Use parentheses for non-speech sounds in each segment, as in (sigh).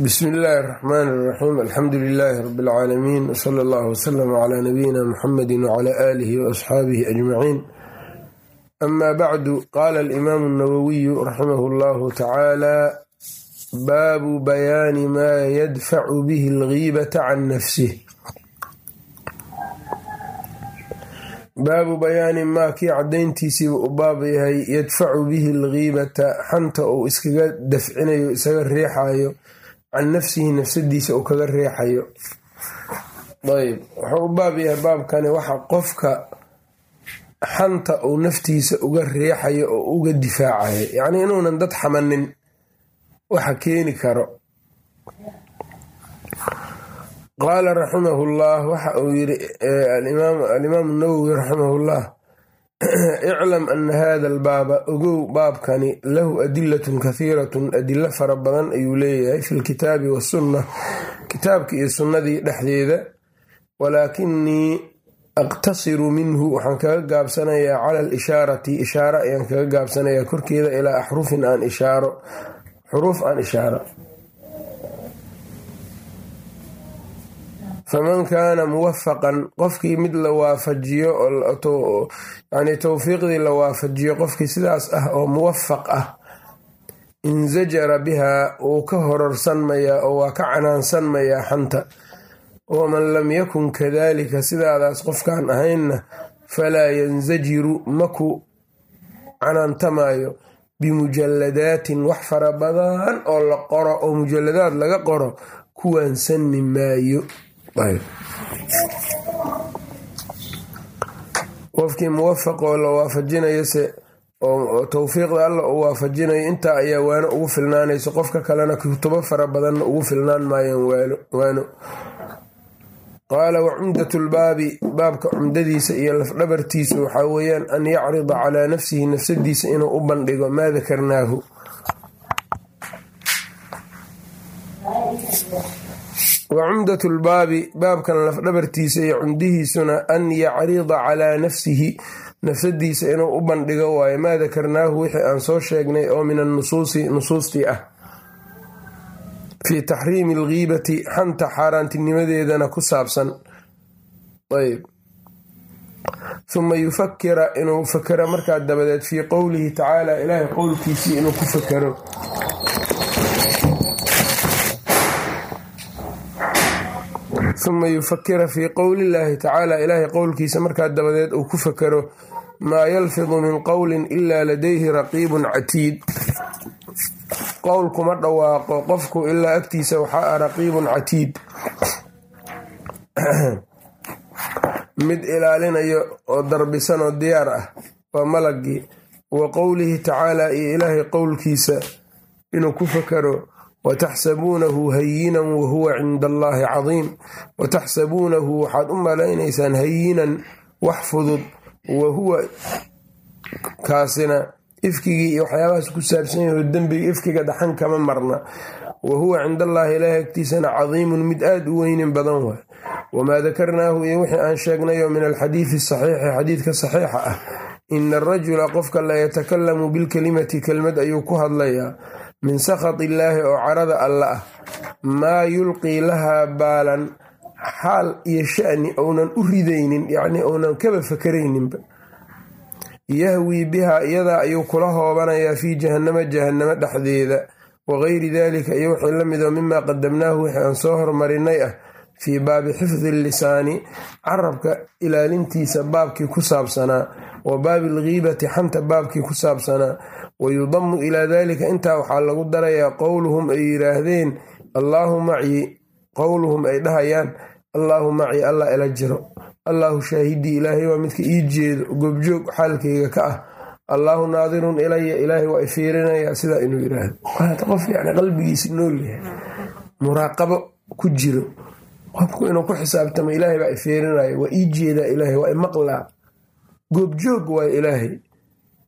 bsmi illaahi اraxmaan اraxiim alxamdu lilaahi rabi اlcaalamiin wsala allah wslama cla nabiyina muxamedi wcla aalihi waasxaabihi ajmaciin ama bacdu qaala alimaamu اnawowiyu raximah اllahu tacaala baabu bayaani maa yadfacu bihi اlgiibata can nafsih baabu bayaani maa kii cadayntiisiiba u baab yahay yadfacu bihi algiibata xanta uu iskaga dafcinayo isaga riixayo can nafsihi nafsadiisa uu kaga reexayo. Ayb wuxuu u baab yahay baabkani waxa qofka xanta uu naftiisa uga reexayo oo uga difaacayo. Yacnii inuunan dad xamanin waxa keeni karo. Qaala raximahu llah waxa uu yiri alimaamu nawowi raximah llah (clears throat) iclam ana hada albaaba ogow baabkani lahu adilatun kahiiratun adilo fara badan ayuu leeyahay fi lkitaabi wasunna kitaabki iyo sunnadii dhexdeeda. Walaakinii aqtasiru minhu waxaan kaga gaabsanayaa cala alishaarati ishaaro ayaan kaga gaabsanayaa korkeeda ilaa axrufin aan ishaaro xuruuf aan ishaaro faman kaana muwafaqan qofkii mid la waafajiyo yani towfiiqdii la waafajiyo qofkii sidaas ah oo muwafaq ah insajara bihaa wuu ka hororsanmayaa oo waa ka canaansanmayaa xanta waman lam yakun kadalika sidaadaas qofkaan ahaynna falaa yansajiru maku canaantamaayo bimujalladaatin wax fara badan oo la qoro oo mujalladaad laga qoro kuwaan sanni maayo qofkii muwafaqoo la waafajinayose oo towfiiqda alla uu waafajinayo intaa ayaa waano ugu filnaanayso. Qofka kalena kutubo fara badanna ugu filnaan maayaan waano qaala wa cumdatu lbaabi baabka cumdadiisa iyo lafdhabartiisu waxaa weeyaan an yacrida calaa nafsihi nafsadiisa inuu u bandhigo maa dakarnaahu wa cumdatu lbaabi baabkan lafdhabartiisa iyo cumdihiisuna an yacrida calaa nafsihi nafsadiisa inuu u bandhigo waayo maa dakarnaahu wixii aan soo sheegnay oo min annusuusi nusuustii ah. Fii taxriimi algiibati xanta xaaraantinimadeedana ku saabsan. Ayb huma yufakira inuu fakero markaa dabadeed fii qowlihi tacaala ilaahay qowlkiisii inuu ku fakero huma yufakira fii qowli illaahi tacaala. Ilaahay qowlkiisa markaa dabadeed uu ku fakero maa yalfidu min qowlin ilaa ladayhi raqiibun catiid. Qowl kuma dhawaaqo qofku ilaa agtiisa waxaa ah raqiibun catiid. (clears throat) Mid ilaalinayo oo darbisan oo diyaar ah waa malagii wa qowlihi tacaala iyo ilaahay qowlkiisa inuu ku fakero wataxsabuunahu hayinan wahuwa cinda allaahi cadiim wataxsabuunahu waxaad u malaynaysaan hayinan wax fudud wahuwa kaasina ifkigii iyo waxyaabahaas ku saabsan yaho dembiga ifkiga dhaxan kama marna wa huwa cinda allaahi ilaahi agtiisana cadiimun mid aada u weynin badan waay wamaa dakarnaahu iyo wixii aan sheegnayo min alxadiidi saxiixi xadiidka saxiixa ah ina arajula qofka la yatakalamu bilkelimati kelmad ayuu ku hadlayaa min sakhat illaahi oo carada alla ah maa yulqii lahaa baalan xaal iyo sha'ni ounan u ridaynin yacnii ounan kaba fakarayninba. Yahwii bihaa iyadaa ayuu kula hoobanayaa fii jahannama jahannamo dhexdeeda wagayri dalika iyo wixii la midoo mimaa qadamnaahu wixii aan soo hormarinay ah fii baabi xifdi lisaani carabka ilaalintiisa baabkii ku saabsanaa wa baabi algiibati xanta baabkii ku saabsanaa wayudamu ilaa dalika intaa waxaa lagu darayaa qowluhum ay yiraahdeen allaahu macyi qowluhum ay dhahayaan allaahu macyi allah ila jiro. Allaahu shaahidii ilaahay waa midka ii jeedo goobjoog xaalkayga ka ah. Allaahu naadirun ilaya ilaahay waa ifiirinayaa sidaa inuu yiraahdo qof yani qalbigiisa nool yahay. Muraaqabo ku jiro qofku inuu ku xisaabtamo ilaahay baa ifiirinaya waa ii jeedaa ilaahay waa imaqlaa goobjoog waay ilaahay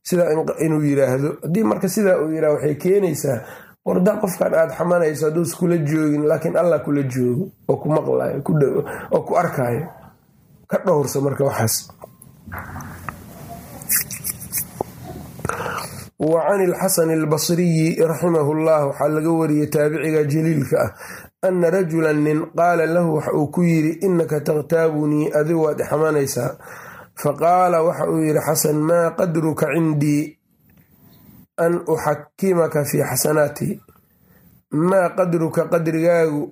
sidaa inuu yiraahdo. Haddii marka sidaa uu yiraahdo waxay keenaysaa warda qofkan aad xamanayso hadduus kula joogin laakiin allah kula joogo oo ku maqlayo oo ku arkaayo ka dhowrsa marka waxaas. Wa can ilxasani albasriyi raximahu llah waxaa laga wariyey taabiciga jaliilka ah ana rajulan nin qaala lahu waxa uu ku yidhi innaka takhtaabunii adigu waad ixamanaysaa faqaala waxa uu yidhi xasan maa qadruka cindii an uxakimaka fii xasanaatii maa qadruka qadrigaagu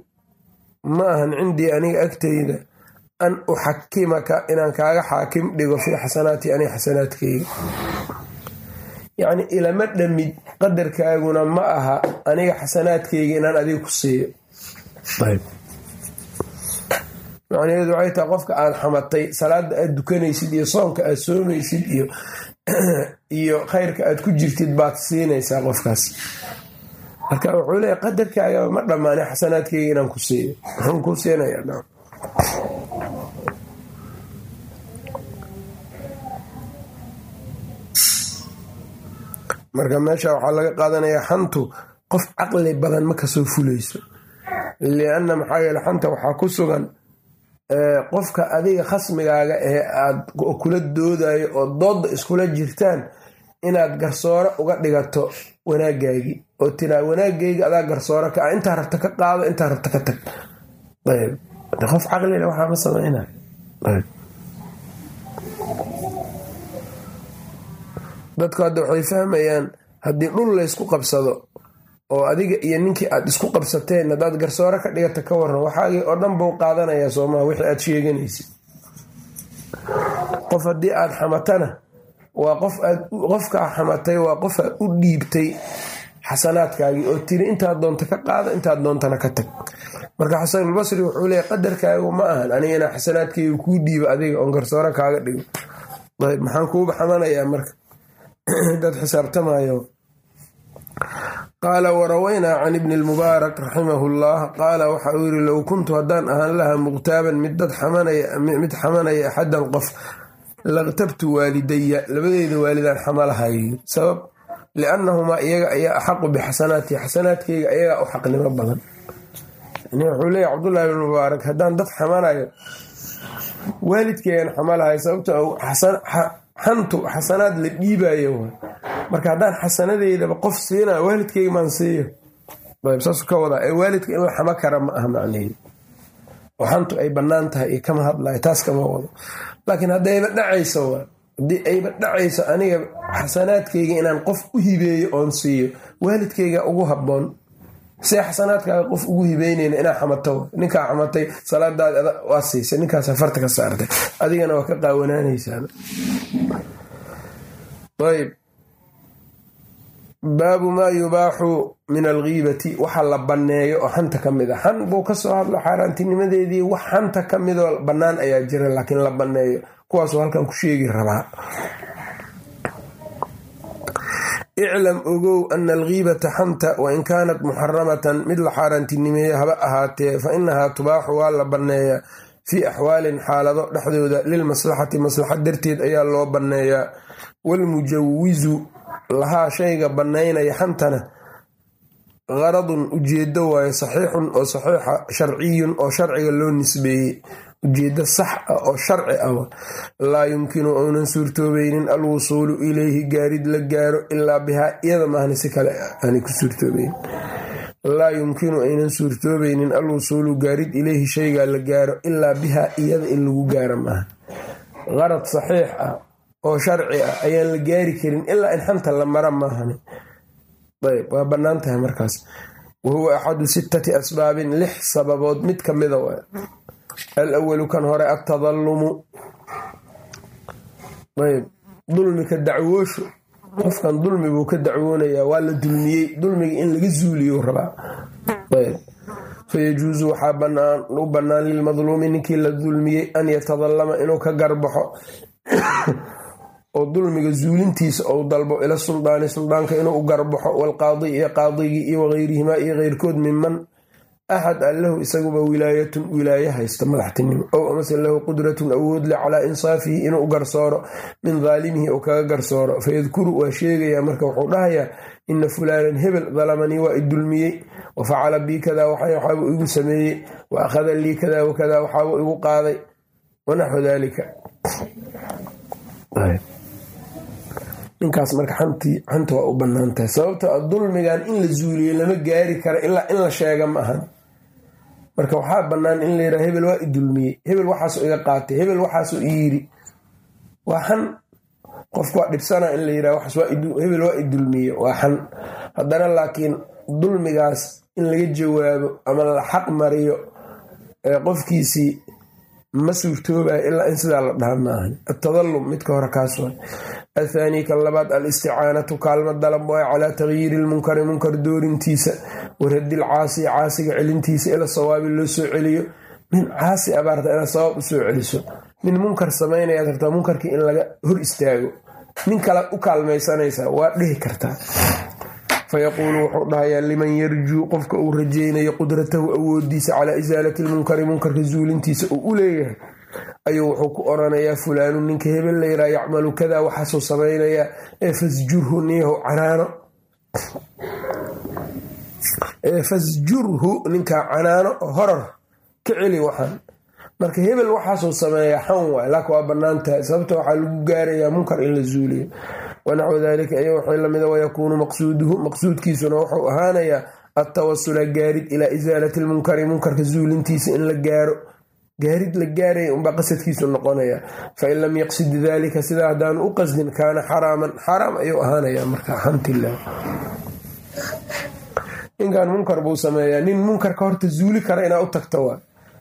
ma ahan cindii aniga agtayda an uxakimaka inaan kaaga xaakim dhigo fii xasanaatii aniga xasanaadkayga yacni ilama dhamid qadarkaaguna ma aha aniga xasanaadkayga inaan adiga ku siiyo macnaheedu waxay tahay qofka aada xamatay salaada aad dukanaysid iyo soonka aad soomaysid (clears throat) iyo khayrka aad ku jirtid baad siinaysaa qofkaas. Marka wuxuu leeya qadarkaaga ma dhammaani xasanaadkayga inaan ku siiyo. Muxuu kuu siinayaa marka meesha waxaa laga qaadanayaa xantu qof caqli badan ma ka soo fulayso lianna maxaa yeele xanta waxaa ku sugan qofka adiga khasmigaaga ee aad kula doodayo oo doodda iskula jirtaan inaad garsoore uga dhigato wanaagaagii oo tiraa wanaagayga adaa garsoore ka ah. Intaa rabta ka qaado intaa rabta ka tag. Qof caqlile waxaa ma samaynayo. Dadku hadda waxay fahmayaan haddii dhul laysku qabsado oo adiga iyo ninkii aad isku qabsateen haddaad garsoore ka dhigata ka waran waxaagii oo dhan buu qaadanayaa soomaa wixii aad sheeganaysid. Qof haddii aad xamatana waa qofkaa xamatay waa qof aad u dhiibtay xasanaadkaagii oo tiri intaad doonta ka qaado intaad doontana ka tag. Marka xasanulbasri wuxuu leeya qadarkaagu ma ahan aniga inaa xasanaadkayga kuu dhiibo adiga oon garsoore kaaga dhigo. Ayb maxaan kuuba xamanayaa marka (clears throat) dad xisaabtamayo qaala warawaynaa can ibni lmubaarak raximahu llah qaala waxa uu yiri low kuntu haddaan ahaan lahaa muqtaaban mid xamanaya axadan qof laqtabtu waalidaya labadeyda waalidaan xamalahay. Sabab liannahumaa iyaga ayaa axaqu bixasanaati xasanaadkayga ayagaa u xaqnimo badan. Wuxuu leeya cabdullahi bn mubaarak haddaan dad xamanayo waalidkeygan xamalahay sababto xantu xasanaad la dhiibayo marka haddaan xasanadeydaba qof siina waalidkeyga maan siiyo saasu ka wadaa waalidka in la xamo kara ma aha macnaheedu. Oo xantu ay bannaan tahay iyo kama hadlayo taas kama wado laakiin haddayba dhacayso haddii ayba dhacayso aniga xasanaadkeyga inaan qof u hibeeyo oon siiyo waalidkeyga ugu habboon see xasanaadkaaga qof ugu hibeyneyna inaa xamato ninkaa xamatay salaadaad waa siisay ninkaas farta ka saartay. Adigana waa ka qaawanaanaysaa baabu maa yubaaxu min algiibati waxa la banneeyo oo xanta ka mid a. Xan buu ka soo hadlo xaaraantinimadeedii wax xanta ka midoo bannaan ayaa jira laakiin la banneeyo. Kuwaasuu halkan ku sheegi rabaa iclam ogow ana algiibata xanta wain kaanat muxaramatan mid la xaaraantinimeeyo haba ahaatee fa inahaa tubaaxu waa la banneeyaa. Fii axwaalin xaalado dhexdooda lilmaslaxati maslaxad darteed ayaa loo banneeyaa. Walmujawizu lahaa shayga bannaynaya xantana qaradun ujeedo waayo saxiixun oo saxiixa sharciyun oo sharciga loo nisbeeyey ujeedo sax ah oo sharci ah laa yumkinu uunan suurtoobaynin alwusuulu ilayhi gaarid la gaaro ilaa bihaa iyada maahna si kale aanay ku suurtoobayn laa yumkinu aynan suurtoobaynin alwusuulu gaarid ilayhi shaygaa la gaaro ilaa bihaa iyada in lagu gaaro maaha qarad saxiix ah oo sharci ah ayaan la gaari karin ilaa in xanta la mara maahani. Ayb waa bannaan tahay markaas. Wa huwa axadu sittati asbaabin lix sababood mid ka mida w al awalu kan hore altadalumu ayb dulmika dacwooshu qofkan dulmi buu ka dacwoonayaa waa la dulmiyey dulmiga in laga zuuliyo rabaa. Ayb fayajuusu waxaa u bannaan lilmadluumi ninkii la dulmiyey an yatadallama inuu ka garbaxo oo dulmiga zuulintiisa ou dalbo ila suldaani suldaanka inuu u garbaxo walqaadi iyo qaadigii iyo wagayrihimaa iyo keyrkood miman axad an isaguba wilaayatun wilaaye haysta madaxtinimo. Ow amase lahu qudratun awood le calaa insaafihi inuu u garsooro min daalimihi uu kaga garsooro. Fayadkuru waa sheegayaa marka wuxuu dhahayaa ina fulaanan hebel dalamanii waa i dulmiyey. Wa facala bii kadaa waxaabuu igu sameeyey. Wa akhada lii kadaa wakadaa waxaabuu igu qaaday. Wanaxwu daalika ninkaas marka xanta waa u bannaan a dulmigan in la zuuliyo lama gaari kara ilaa in la sheega ma ahan. Marka waxaa bannaan in la yidhaha hebel waa i hebel waxaasuu iga qaatay hebel waxaasuu i waa xan. Qofku waa dhibsana in la yidhaha hebel waa i waa xan. Haddana laakiin dulmigaas in laga jawaabo ama la xaq mariyo qofkiisii ma suurtoobayo ilaa in sidaa la dhaha maahan atadallum midka hore kaas waa athaani ka labaad alisticaanatu kaalmo dalab waayo calaa tagyiiri lmunkari munkar doorintiisa waradil caasi caasiga celintiisa ila sawaabi loo soo celiyo nin caasi abaarta inaad sawaab u soo celiso nin munkar samaynayaad rabtaa munkarkii in laga hor istaago nin kale u kaalmaysanaysaa waa dhihi kartaa fayaquulu wuxuu dhahayaa liman yarjuu qofka uu rajeynayo qudratahu awoodiisa calaa isaalati lmunkari munkarka zuulintiisa uu u leeyahay ayuu wuxuu ku oranayaa fulaanu ninka hebel layraa yacmalu kadaa waxaasuu samaynayaa ee fasjurhu niyahu canaano. Ee fasjurhu ninkaa canaano horar ka celi waxaan. Marka hebel waxaasuu sameeyaa xan waay laakin waa bannaan tahay sababta waxaa lagu gaarayaa munkar in la zuuliyo. Wanaxwu dalika iyo waxay lamida wayakuunu maqsuuduhu maqsuudkiisuna wuxuu ahaanayaa attawasula gaarid ilaa isaalati lmunkari munkarka zuulintiisa in la gaaro gaarid la gaaraya unbaa qasadkiisu noqonaya. Fain lam yaqsid dalika sidaa haddaanu u qasdin kaana xaraaman xaraam ayuu ahaanaya marka xamdillah ninkan munkar buu sameeyaa. Nin munkarka horta zuuli kara inaa u tagta waa.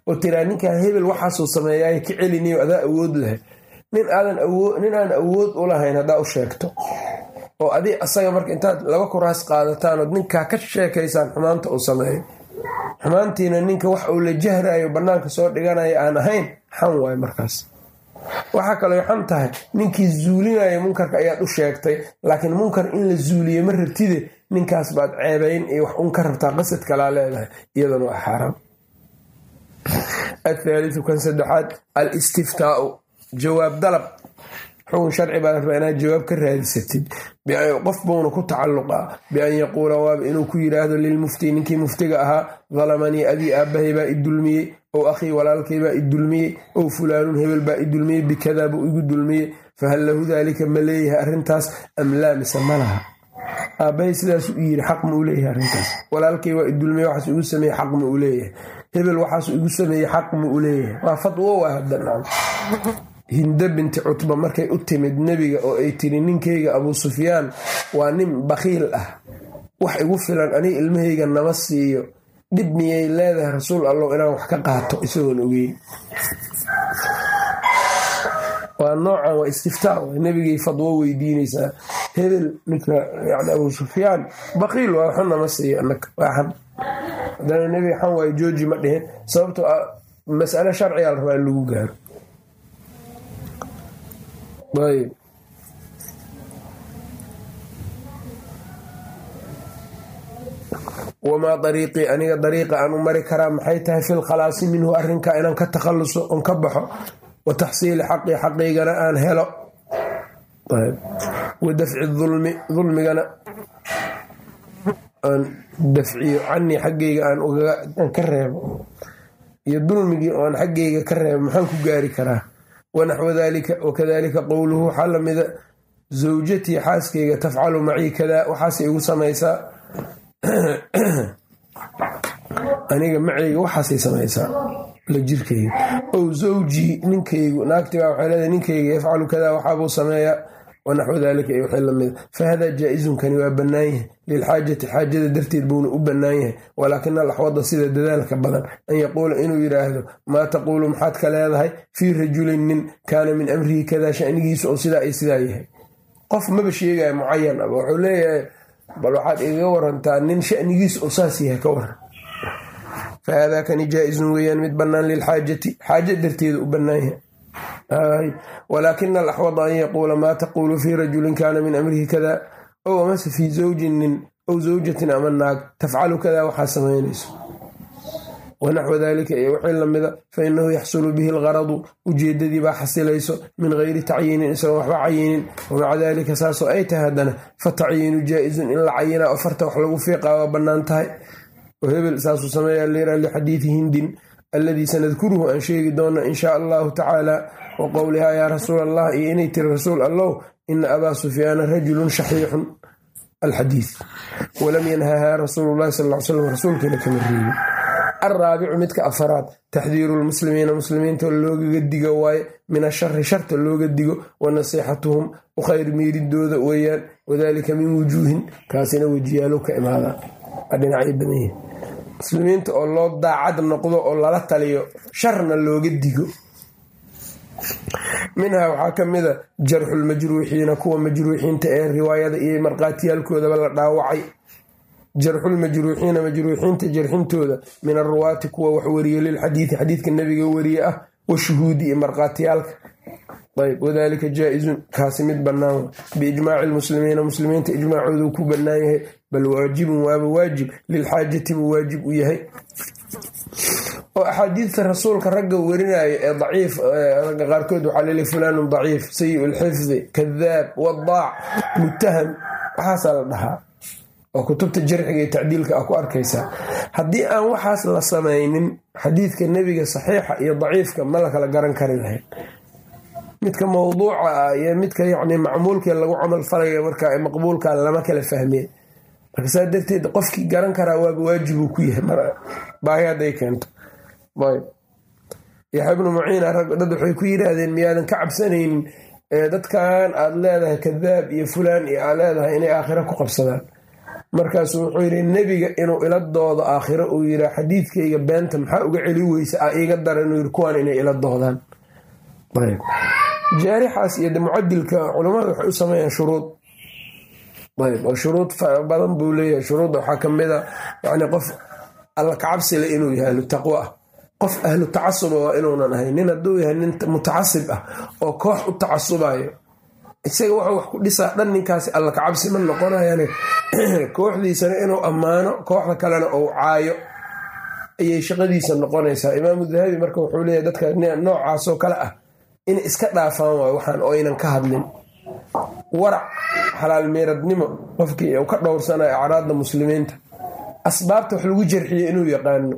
Oo tiraa ninkan hebel waxaasuu sameeyaay ka celiniyo adaa awood lahay nin aan awood u lahayn haddaa u sheegto. Oo adi asaga marka intaad laba kuraas qaadataanood ninkaa ka sheekaysaan xumaanta uu sameeyo xumaantiina ninka wax uu la jahrayo bannaanka soo dhiganaya aan ahayn xan waay markaas. Waxaa kaloo xan tahay ninkii zuulinaya munkarka ayaad u sheegtay laakiin munkar in la zuuliye ma rabtide ninkaas baad ceebayn iyo wax un ka rabtaa qasad kalaa leedahay iyadana waa xaaraam. Athaaliu kan saddexaad al-istiftaau jawaab dalab xukun sharci baa rabaa inaad jawaab ka raadisatid qof buuna ku tacalluqaa bian yaquula waaba inuu ku yidhaahdo lilmufti ninkii muftiga ahaa dalamanii adii aabbahay baa i dulmiyey ow akhii walaalkay baa i dulmiyey ow fulaanun hebel baa i dulmiyey bikadaa buu igu dulmiyey fahal lahu daalika ma leeyahay arrintaas am laa mise ma laha. Aabbahay sidaasuu yiri xaq ma u leeyahay arrintaas. Walaalkay waa i dulmiyey waxaas igu sameeyey xaq ma u leeyahay. Hebel waxaasuu igu sameeyey xaq ma u leeyahay. Waa fadwo waa hadda hinda binti cutba markay u timid nebiga oo ay tiri ninkayga abuu sufyaan waa nin bakhiil ah. Wax igu filan aniga ilmahayga nama siiyo. Dhib miyay leedahay rasuul allow inaan wax ka qaato? Isagoon ogeyn. Waa noocan waa istiftaa nebigay fadwo weydiinaysaa. Hebel ninka abuu sufyaan bakhiil waa waxu nama siiyo anaka waa xan. Haddana nebiga xan waayo jooji ma dhihin. Sababtoo ah mas'ale sharcigaa la rabaa in lagu gaaro ayb wamaa dariiqii aniga dariiqa aan u mari karaa maxay tahay fil khalaasi minhu arrinka inaan ka takhalluso on ka baxo? Wa taxsiili xaqii xaqiygana aan helo. Wa dafci dulmi dulmigana aan dafciyo canii xaggayga aan ka reebo. Iyo dulmigii oan xaggayga ka reebo maxaan ku gaari karaa wanaxwu dalika wakadalika qowluhu waxaa lamida zawjatii xaaskayga tafcalu macii kadaa waxaasay igu samaysaa (clears throat) aniga macayga waxaasay samaysaa la jirkayga. Ow zawjii ninkaygu naagtibaa waxay leedahay ninkayga yafcalu kadaa waxaabuu sameeyaa wanaxwu dalika iyo wixii lamida fahada jaa-izunkani waa bannaan yahay. Lilxaajati xaajada darteed buuna u bannaan yahay. Walaakina alaxwada sida dadaalka badan an yaquula inuu yidhaahdo maa taquulu maxaad ka leedahay? Fii rajulin nin kaana min amrihi kadaa shanigiisa oo sidaa ay sidaa yahay. Qof maba sheegaya mucayan aba wuxuu leeyahay bal waxaad igaga warantaa nin shanigiisa oo saas yahay ka waran. Fahadaa kani jaa-izun weeyaan mid bannaan lilxaajati xaaja darteeda u bannaan yahay walaakina alaxwada an yaquula maa taquulu fii rajulin kaana min amrihi kada? Ow amase fii zawjin nin ow zawjatin ama naag tafcalu kadaa waxaa samaynayso wanaxwu dalika iyo wixii lamida fa inahu yaxsulu bihi algaradu ujeedadii baa xasilayso min gayri tacyiinin isagoon waxba cayinin. Wamaca dalika saasoo ay tahay haddana fa tacyiinu jaa-izun in la cayinaa oo farta wax lagu fiiqaa waa bannaan tahay. Oo hebel saasuu sameeya lira lixadiidi hindin alladii sanadkuruhu aan sheegi doona in shaa allahu tacaala wa qowlihaa yaa rasuul allah iyo inay tiri rasuul allow ina abaa sufyaana rajulun shaxiixun. Alxadiid walam yanhahaa rasuulu llahi sal l slam rasuulkiina kama reebin. Alraabicu midka afaraad taxdiiru lmuslimiina muslimiinta loogaga digo waaye min ashari sharta looga digo wa nasiixatuhum u khayr miiridooda weeyaan wadalika min wujuuhin kaasina wejiyaalo ka imaadaan waa dhinacyo badan muslimiinta oo loo daacad noqdo oo lala taliyo sharna looga digo minhaa waxaa ka mida jarxulmajruuxiina kuwa majruuxiinta ee riwaayada iyo markhaatiyaalkoodaba la dhaawacay. Jarxulmajruuxiina majruuxiinta jarxintooda min aruwaati kuwa wax weriye lilxadiidi xadiidka nebiga weriye ah washuhuudi iyo markhaatiyaalka. Ayb wadalika jaa-izun kaasi mid bannaan biijmaaci lmuslimiina muslimiinta ijmaacoodu ku bannaan yahay bal waajibun waaba waajib lilxaajati buu waajib u yahay oo axaadiidta rasuulka ragga werinaayo ee daciif ragga qaarkood waxaa leli fulaanun daciif sayi lxifdi kadaab wadaac mutaham waxaasaa la dhahaa. Oo kutubta jarxiga iyo tacdiilka ah ku arkaysaa. Haddii aan waxaas la samaynin xadiidka nebiga saxiixa iyo daciifka ma la garan kari lahayn. Midka mawduuca ah iyo midka yacni macmuulkee lagu camal falayo marka maqbuulka lama kala fahmeen. Marka saa darteed qofkii garan karaa waaba waajibuu ku yahay. Baahi hadday keento yaxya ibnu muciin dad waxay ku yiraahdeen miyaadan ka cabsanaynin dadkan aad leedahay kadaab iyo fulaan iyo aad leedahay inay aakhiro ku qabsadaan. Markaasuu wuxuu yidhi nebiga inuu ila doodo aakhiro uu yiraa xadiidkayga beenta maxaa uga celi weysa a iiga dara inuu yiri kuwaan inay ila doodaan. Jaarixaas iyo mucadilka culamada waxay u sameeyaan shuruud. Oo shuruud badan buu leeyahay shuruudda waxaa ka mid a yani qof alla kacabsile inuu yahay ahlu taqwo ah qof ahlu tacasuba waa inuunan ahayn. Nin hadduu yahay nin mutacasib ah oo koox u tacasubayo isaga wuxuu wax ku dhisaa dhan ninkaasi alla kacabsi ma noqonayane. (clears throat) Kooxdiisana inuu ammaano kooxda kalena uu caayo ayay shaqadiisa noqonaysaa. Imaamu dahabi marka wuxuu leeyahy dadka noocaasoo kale ah inay iska dhaafaan waayo waxaan oo aynan ka hadlin. Warac xalaal meeradnimo qofkii u ka dhowrsanayo acraadda muslimiinta. Asbaabta wax lagu jarxiyo inuu yaqaano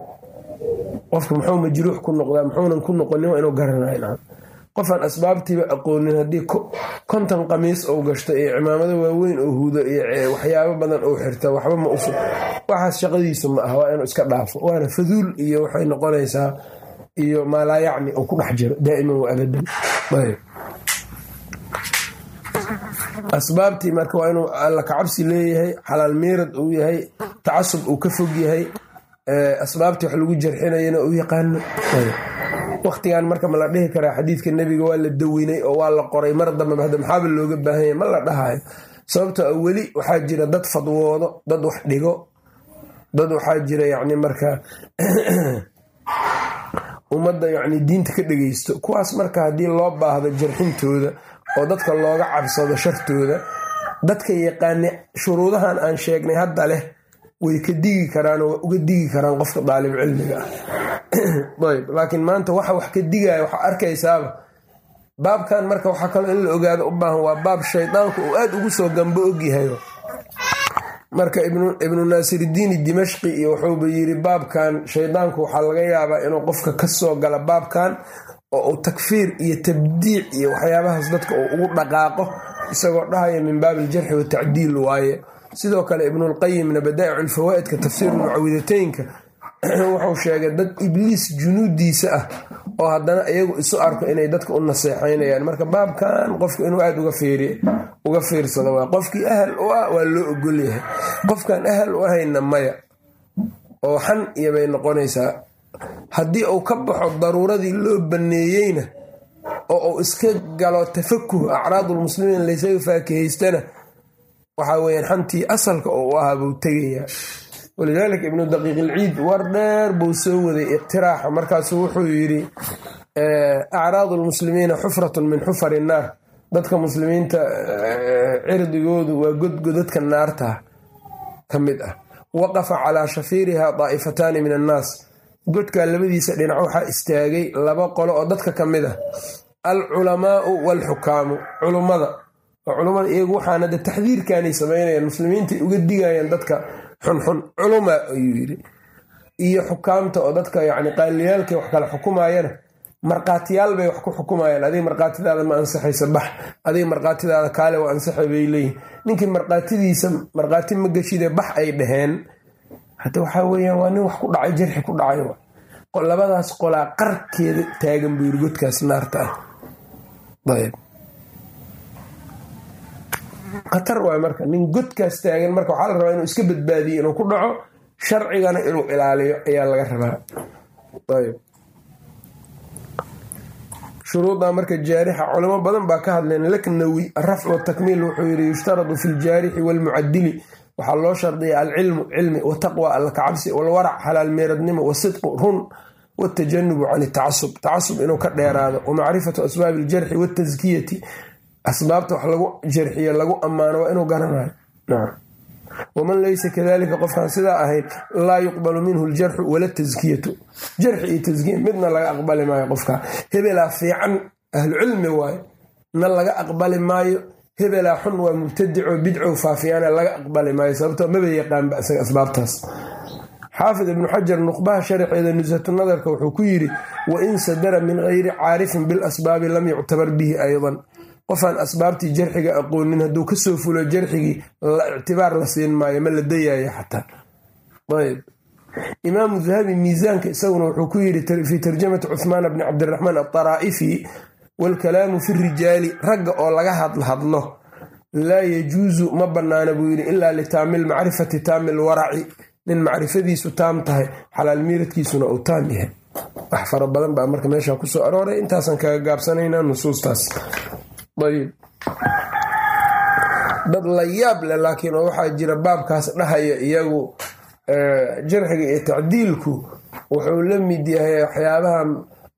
qofka muxuu majruux ku noqdaa muxuunan ku noqonin waa inuu garanayo qofaan asbaabtiiba aqoonin haddii konton qamiis ou gashto iyo cimaamado waaweyn oo hudo iyo waxyaabo badan ou xirta waxba ma ufu waxaas shaqadiisu ma aha waa inuu iska dhaafo. Waana faduul iyo waxay noqonaysaa iyo maalaayacni uu ku dhex jiro daa'iman wa abadan. Asbaabtii marka waa inuu alla kacabsi leeyahay xalaal miirad uu yahay tacasub uu ka fog yahay asbaabtii wax lagu jarxinayana uu yaqaano waktigan marka ma la dhihi karaa xadiidka nebiga waa la dawinay oo waa la qoray mar dambe maxaaba looga baahanya ma la dhahayo. Sababto a weli waxaa jira dad fadwoodo dad wax dhigo dad waxaa jira yacni marka (clears throat) ummadda yacni diinta ka dhegeysto kuwaas marka haddii loo baahdo jarxintooda oo dadka looga cabsado shartooda dadka yaqaani shuruudahan aan sheegnay hadda leh way ka digi karaanoo waa uga digi karaan qofka daalib cilmiga. Ayb laakiin maanta waxa wax ka digaya waxaa arkaysaaba baabkan marka waxaa kaloo in la ogaado u baahan waa baab shaydaanku uu aad ugu soo gambo ogyahayo marka ibnu naasiridiini dimashqi iyo wuxuuba yiri baabkan shaydaanku waxaa laga yaabaa inuu qofka ka soo gala baabkan oo uu takfiir iyo tabdiic iyo waxyaabahaas dadka uu ugu dhaqaaqo isagoo dhahaya min baab aljarxi watacdiil waaye sidoo kale ibnulqayimna badaa'icu alfawaa'idka tafsiiru mucawidateynka (clears throat) wuxuu sheegay dad ibliis junuudiisa ah oo haddana iyagu isu arko inay dadka u naseexaynayaan. Marka baabkan qofka inuu aada uga fiirsado waa qofkii ahal u ah waa loo ogolyahay qofkaan ahal u ahayna maya oo xan iyo bay noqonaysaa. Haddii uu ka baxo daruuradii loo baneeyeyna oo uu iska galo tafakuh acraadulmuslimiin laysaga faakihaystana waxaa weyaan xantii asalka oo u ahaa buu tegayaa walidaalika ibnu daqiiq ilciid war dheer buu soo waday iqtiraaxa. Markaasuu wuxuu yidhi acraadu lmuslimiina xufratun min xufari naar. Dadka muslimiinta cirdigoodu waa godgodadka naarta ka mid ah. Waqafa calaa shafiiriha daa'ifataani min annaas. Godkaa labadiisa dhinac waxaa istaagay laba qolo oo dadka ka mid ah. Alculamaau waalxukaamu culummada oo culummada iyagu waxaana de taxdiirkaanay samaynayaan muslimiintay uga digayaan dadka xunxun culuma ayuu yidhi. Iyo xukaamta oo dadka yani qaaliyaalkay wax kala xukumayana markhaatiyaal bay wax ku xukumayaan. Adiga markhaatidaada ma ansaxaysa bax. Adiga markhaatidaada kaale waa ansaxay bay leeyihiin ninkii markhaatidiisa markhaati ma geshide bax ay dhaheen. Hadda waxaa weyaan waa nin wax ku dhacay jarxi ku dhacay labadaas qolaa qarkeeda taagan buu naarta ah khatar waay marka. Nin godkaas taagan marka waxaa la rabaa inuu iska badbaadiyo inuu ku dhaco sharcigana inuu ilaaliyo ayaa laga rabaa. Shuruuda marka jaarixa. Culamo badan baa ka hadleen laknawi arafc watakmiil wuxuu yiri yushtaradu fi ljaarixi walmucadili waxaa loo shardiya alcilmu cilmi wataqwa allakacabsi walwarac xalaal meeradnimo wasidqu run watajanubu can tacasub. Tacasub inuu ka dheeraado wamacrifatu asbaabi aljarxi wataskiyati asbaabta wax lagu jarxiyo lagu ammaano waa inuu garanayo. Waman laysa kadalika qofkaan sidaa ahayn laa yuqbalu minhu ljarxu wala taskiyatu jarxi iyo taskiya midna laga aqbali maayo qofkaa hebelaa fiican ahlucilmi waayo na laga aqbali maayo. Hebelaa xun waa mubtadico bidcow faafiyana laga aqbali maayo. Sababtoo maba yaqaanba isaga asbaabtaas. Xaafid ibnu xajar nuqbaha sharxeeda nusatu nadarka wuxuu ku yiri wain sadara min gayri caarifin bilasbaabi lam yuctabar bihi aydan qofaan asbaabtii jarxiga aqoonin hadduu ka soo fulo jarxigii ictibaar la siin maayo ma la dayayo xataa. Ayb. Imaamu dahabi miisaanka isaguna wuxuu ku yiri fii tarjamati cuhmaan bni cabdiraxmaan ataraa'ifi waalkalaamu fi rijaali ragga oo laga hadhadlo laa yajuusu ma bannaana buu yidhi ilaa litaamil macrifati taamil waraci nin macrifadiisu taam tahay xalaal miiradkiisuna uu taam yahay. Wax fara badan baa marka meesha ku soo arooray intaasaan kaga gaabsanaynaa nusuustaas dad la yaab leh laakiin oo waxaa jira baabkaas dhahaya iyagu jarxiga iyo tacdiilku wuxuu la mid yahay waxyaabaha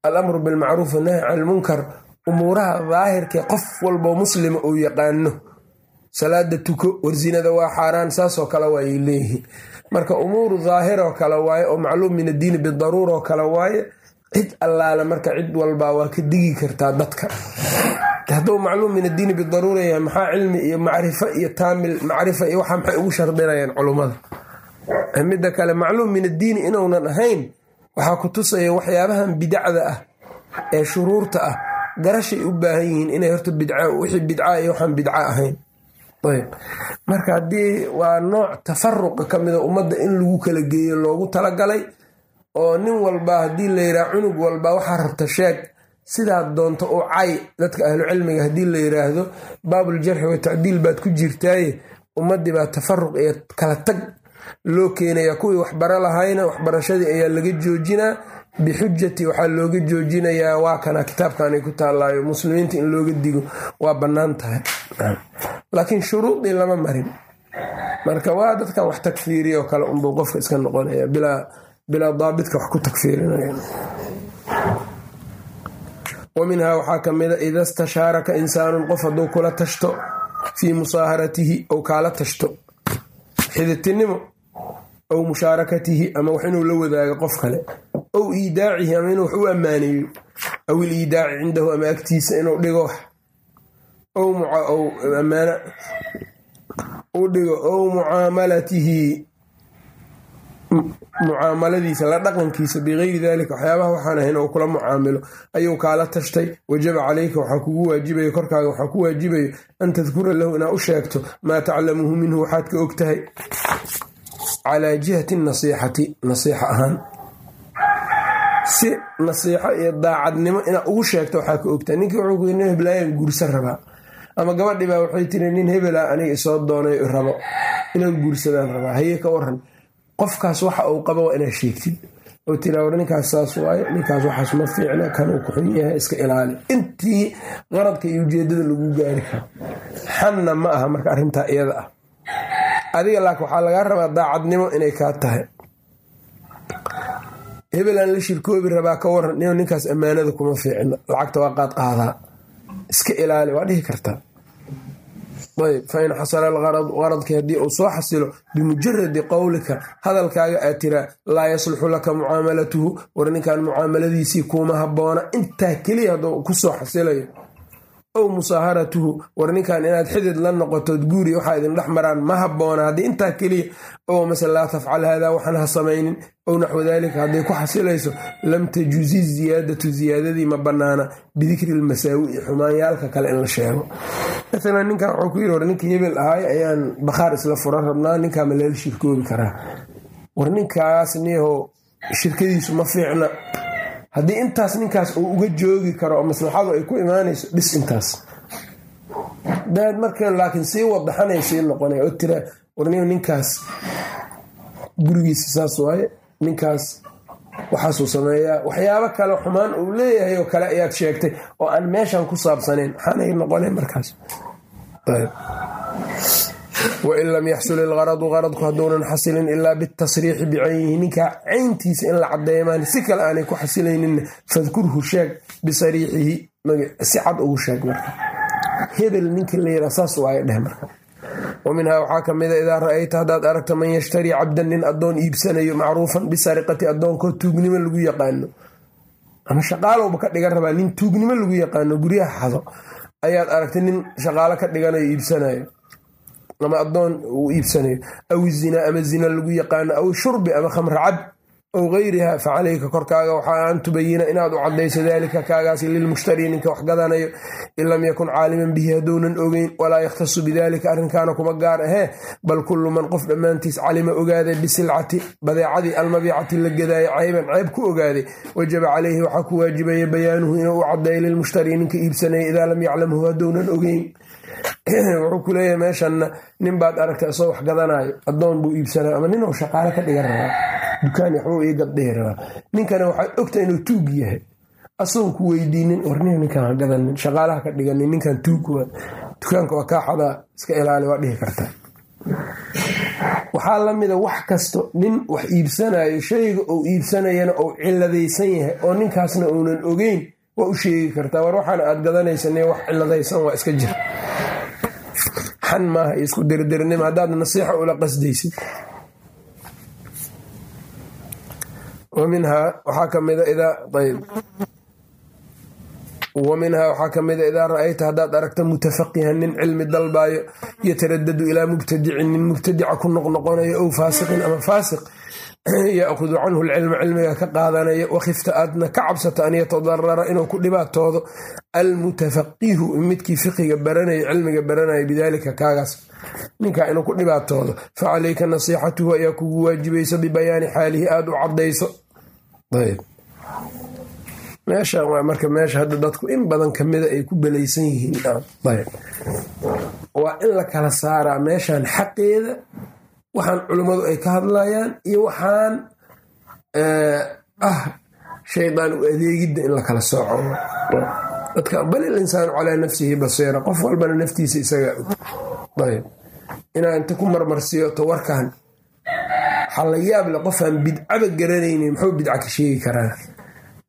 alamru bilmacruuf wanahy can ilmunkar umuuraha daahirkee qof walbo muslima uu yaqaano. Salaada tuko warsinada waa xaaraan saasoo kale waayay leeyihiin marka umuuru daahiroo kale waaye oo macluum min addiini bidaruuroo kale waaye cid allaale marka cid walbaa waa ka digi kartaa dadka hadduu macluum min addiini bidaruura yahay maxaa cilmi iyo macrifo iyo taamil macrifa iyo waxa maxay ugu shardinayaan culummada midda kale macluum min addiini inuunan ahayn waxaa ku tusaya waxyaabahan bidacda ah ee shuruurta ah. Garashay u baahan yihiin inay horta wixii bidca iyo waxaan bidca ahayn. Ayb. Marka haddii waa nooc tafaruqa ka mida ummadda in lagu kala geeyo loogu talagalay oo nin walba haddii la yidhaha cunug walba waxaa rabta sheeg sidaad doonto u cay dadka ahlu cilmiga haddii la yiraahdo baabuljarxi wa tacdiil baad ku jirtaaye ummadii baa tafaruq iyo kala tag loo keenaya. Kuwii waxbaro lahayna waxbarashadii ayaa laga joojinaa. Bixujati waxaa looga joojinayaa. Waa kana kitaabkanay ku taallaayo. Muslimiinta in looga digo waa bannaan tahay. Laakiin shuruudii lama marin. Marka waa dadkan wax takfiiriya oo kale unbuu qofka iska noqonaya bilaa daabitka wax ku takfiirinaya wa minhaa waxaa ka mida ida istashaaraka insaanun qof hadduu kula tashto fii musaaharatihi ou kaala tashto xiditinimo ow mushaarakatihi ama wax inuu la wadaago qof kale ow iidaacihi ama inuu wax u ammaaneeyo aw il iidaaci cindahu ama agtiisa inuu dhigo wax ammaana u dhigo ow mucaamalatihi mucaamaladiisa la dhaqankiisa bikayri dalika waxyaabaha waxaan ahayn oo kula mucaamilo ayuu kaala tashtay wajaba calayka waxaa kugu waajibayo korkaaga waxaa ku waajibayo an tadkura lahu inaa u sheegto maa taclamuhu minhu waxaad ka og tahay calaa jihati nasiixati nasiixa ahaan. Si nasiixo iyo daacadnimo inaa ugu sheegto waxaa ka ogtahay. Ninkii wuxuu ku yiri nin guursan rabaa. Ama gabadhii baa waxay tiri nin hebela aniga isoo doonay rabo inaan guursadaan rabaa haye ka waran qofkaas waxa uu qaba waa inaad sheegtid oo tira war ninkaas saas waaye ninkaas waxaas ma fiicna kanuu kuxun yahay iska ilaali. Intii qaradka iyo ujeedada lagu gaari karo xanna ma aha marka arrintaa iyada ah. Adiga laakin waxaa lagaa rabaa daacadnimo inay kaa tahay. Hebelaan la shirkoobi rabaa ka waran in ninkaas ammaanada kuma fiicno lacagta waa qaad qaadaa. Iska ilaali waa dhihi kartaa ayb fa in xasala alqaradu qaradkii haddii uu soo xasilo bimujaradi qowlika hadalkaaga aad tiraa laa yasluxu laka mucaamalatuhu war ninkan mucaamaladiisii kuuma habboona intaa keliya hadduu ku soo xasilayo ow musaaharatuhu war ninkan inaad xidid la noqotood guuri waxaa idin dhex maraan ma habboona haddii intaa keliya ow mase laa tafcal haadaa waxaan ha samaynin ow naxwu daalika hadday ku xasilayso lam tajuzi ziyaadatu ziyaadadii ma bannaana bidikri lmasaawi'i xumaanyaalka kale in la sheego. Maalan ninkan wuxuu ku yiri war ninkii hebel ahaay ayaan bakhaar isla furan rabnaa ninkaa ma leela shirkoobi karaa. War ninkaas niyaho shirkadiisu ma fiicna haddii intaas ninkaas uu uga joogi karo oo maslaxadu ay ku imaanayso dhis intaas. Daad marka laakiin sii wadaxanay sii noqona oo tira warniyo ninkaas gurigiisa saas waaye ninkaas waxaasuu sameeyaa. Waxyaabo kale xumaan uu leeyahay oo kale ayaad sheegtay oo aan meeshan ku saabsanayn. Maxaanay noqona markaas wain lam yaxsul ilgaradu qaradku hadduunan xasilin ilaa bitasriixi bicaynihi ninkaa cayntiisa in la cadeemaan si kale aanay ku xasilaynin fadkurhu sheeg bisariixihi si cad ugu sheeg marka hebel ninkii la saas waaya dheh marka wa waxaa ka idaa ra'ayta haddaad aragta man yashtarii cabdan nin addoon iibsanayo macruufan bisariqati addoonkoo tuugnimo lagu yaqaano ama shaqaalowba ka dhigan rabaa nin tuugnimo lagu yaqaano guryaha xado ayaad aragtay nin shaqaalo ka dhiganayo iibsanayo ama addoon uu iibsanayo aw zina ama zina lagu yaqaano aw shurbi ama khamra cab aw gayriha fa calayka korkaaga waxaa an tubayina inaad u cadayso daalika kaagaasi lilmushtari ninka wax gadanayo in lam yakun caaliman bihi hadduunan ogeyn walaa yakhtasu bidaalika arrinkaana kuma gaar ahee bal kullu man qof dhammaantiis calima ogaaday bisilcati badeecadii almabiicati la gadaayo cayban ceeb ku ogaaday wajaba calayhi waxaa ku waajibaya bayaanuhu inuu u cadeeyo lilmushtari ninka iibsanaya idaa lam yaclamhu hadduunan ogeyn (coughs) wuxuu ku leeyahay meeshanna nin baad aragtay isagoo wax gadanayo addoon buu iibsanaya ama ninuu shaqaale ka dhigan rabaa dukaan waxbuu ii gaddhihi rabaa ninkana waxaad ogta inuu tuug yahay. Asagoon ku weydiinin warnihi ninkaan ha gadanin shaqaalaha ka dhiganin ninkan tuug waa dukaanka waa kaa xadaa iska ilaali waa dhihi kartaa waxaa lamida wax kasto nin wax iibsanayo shayga uu iibsanayana uu ciladaysan yahay oo ninkaasna uunan ogeyn waa u sheegi kartaa. War waxaana aad gadanaysan wax ciladaysan waa iska jir xan maaha iyo isku derdirnimo haddaad nasiixa ula qasdaysid. Minhaa waxaa kamida idaa ayb wa minhaa waxaa kamida idaa ra'ayta haddaad aragta mutafaqihan nin cilmi dalbaayo yataradadu ilaa mubtadicin nin mubtadica ku noqnoqonayo ow faasiqin ama faasiq yaakudu canhu lcilma cilmiga ka qaadanayo wakhifta aadna ka cabsato an yatadarara inuu ku dhibaatoodo almutafaqihu midkii fiqiga baranayo cilmiga baranayo bidaalika kaagaas ninkaa inuu ku dhibaatoodo fa calayka nasiixatuhu ayaa kugu waajibaysa bibayaani xaalihi aada u cadayso meeshan waa marka meesha hadda dadku in badan kamida ay ku belaysan yihiin. Waa in la kala saaraa meeshan xaqeeda waxaan culimmadu ay ka hadlayaan iyo waxaan ah shaydaan u adeegidda in la kala sooco. Dadka bal il insaanu calaa nafsihi basiira qof walbana naftiisa isaga ayb inaa inta ku marmarsiiyo to warkan waxaa la yaab le qofaan bidcaba garanaynin muxuu bidca ka sheegi karaa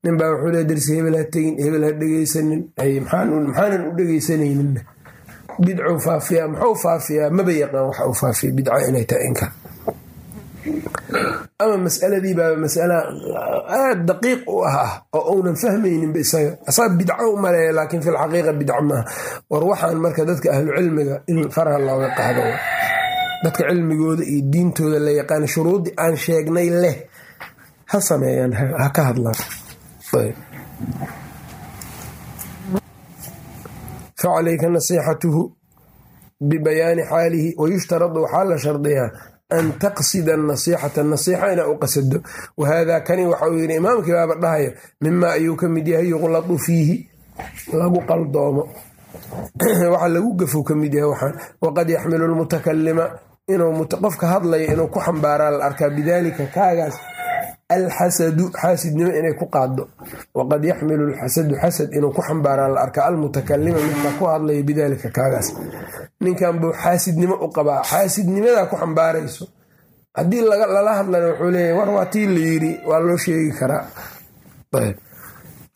ninbaa wuxuu le darsi hebel ha tegin hebel ha dhegaysanin. Maxaanan u dhegaysanaynin bidcuu faafiyaa muxuu faafiyaa? Maba yaqaan waxa uu faafiya bidca inay tahay inka ama masaladii baaba masala aad daqiiq u ah ah oo uunan fahmayninba isaga. Asaa bidco u maleeya laakiin fi lxaqiiqa bidco maaha. War waxaan marka dadka ahlu cilmiga in farha looga qaado. Dadka cilmigooda iyo diintooda la yaqaan shuruuddii aan sheegnay leh. Ha sameeyaan ha ka hadlaan facalayka nasiixatuhu bibayaani xaalihi wayushtaradu waxaa la shardiyaa an taqsida anasiixata nasiixa inaa u qasado wahaadaa kani waxa uu yidhi imaamkii baaba dhahaya mimaa ayuu ka mid yahay yuqladu fiihi lagu qaldoomo waxa lagu gafow ka mid yahay waxaan waqad yaxmilu lmutakalima inuu qofka hadlaya inuu ku xambaaraa la arkaa bidaalika kaagaas alxasadu xaasidnimo inay ku qaado waqad yaxmilu lxasadu xasad inuu ku xambaaraa la arkaa almutakalima midka ku hadlaya bidaalika kaagaas ninkan buu xaasidnimo u qabaa xaasidnimadaa ku xambaarayso. haddii lala hadlana wuxuu leeya war waa tii la yiri waa loo sheegi karaa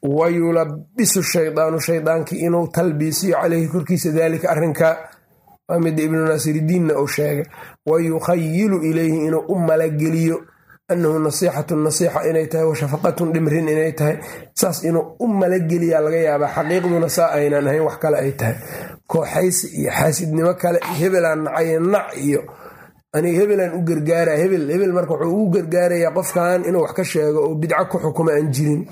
wa yulabisu shaydaanu shaydaankii inuu talbiisiyo caleyhi korkiisa daalika arrinkaa waa mida ibnu naasiridiinna uu sheegay wa yukhayilu ilayhi inuu u malageliyo annahu nasiixatun nasiixa inay tahay wa shafaqatun dhimrin inay tahay saas inuu u malageliyaa laga yaabaa xaqiiqduna saa aynan ahayn wax kale ay tahay kooxaysi iyo xaasidnimo kale hebelaan nacay nac iyo aniga hebelaan u gargaara hebel hebel marka wuxuu ugu gargaarayaa qofkan inuu wax ka sheego oo bidco ku xukuma aan jirin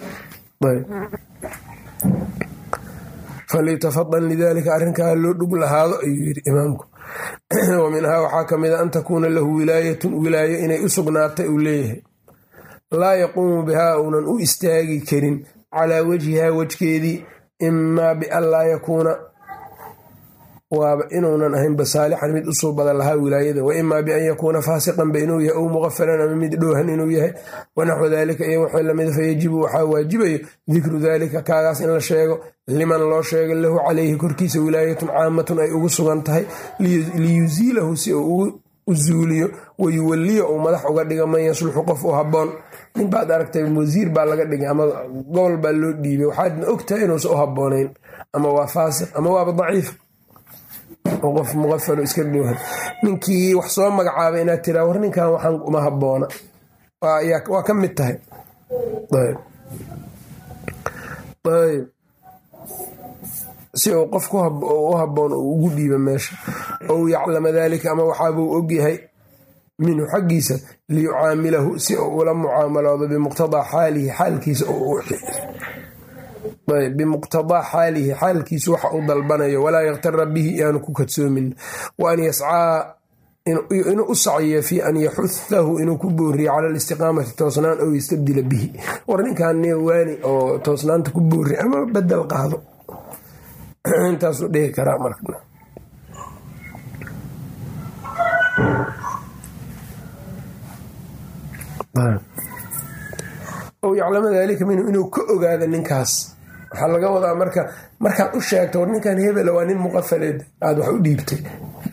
falyatafadal lidalika arrinkaa loo dhug lahaado ayuu yidhi imaamku (coughs) wa minhaa waxaa ka mid a an takuuna lahu wilaayatun wilaayo inay u sugnaatay uu leeyahay. Laa yaquumu bihaa uunan u istaagi karin calaa wajhihaa wejkeedii imaa bian laa yakuuna waaba inuunan ahayn basaalixan mid usuu badan lahaa wilaayada wa imaa bian yakuuna faasiqanba inuu yahay ow muqafalan ama mid dhoohan inuu yahay wanaxwu daalika iyo waxay lamida fayajibu waxaa waajibayo dikru daalika kaagaas in la sheego liman loo sheego lahu calayhi korkiisa wilaayatun caamatun ay ugu sugan tahay liyusiilahu si uu ugu usuuliyo wayuwaliyo uu madax uga dhiga man yasluxu qof u haboon nin baad aragtay wasiir baa laga dhigay ama gobol baa loo dhiibay waxaadna ogtahay inuusan u haboonayn ama waa faasiq ama waaba daciif qof muqafalo iska dhoohan ninkii wax soo magacaabay inaad tiraa war ninkan waxaan uma haboona waa ka mid tahay. Ayb. Si uu qof u haboon uu ugu dhiibo meesha. Ou yaclama daalika ama waxaabuu ogyahay minhu xaggiisa liyucaamilahu si uu ula mucaamaloodo bimuqtadaa xaalihi xaalkiisa bimuqtadaa xaalihi xaalkiisu waxa uu dalbanayo walaa yakhtara bihi iyaanu ku kadsoomin. Wa an yascaa inuu u sacyo fii an yaxuhahu inuu ku booriyo cala alistiqaamati toosnaan ou yastabdila bihi. War ninkan waani oo toosnaanta ku boori ama bedel qaado. (clears throat) Intaasuu dhihi karaa marka. Ow yaclama daalika minhu inuu ka ogaado ninkaas waxaa laga wadaa marka markaad u sheegto war ninkan hebela waa nin muqafaleed aad wax u dhiibtay.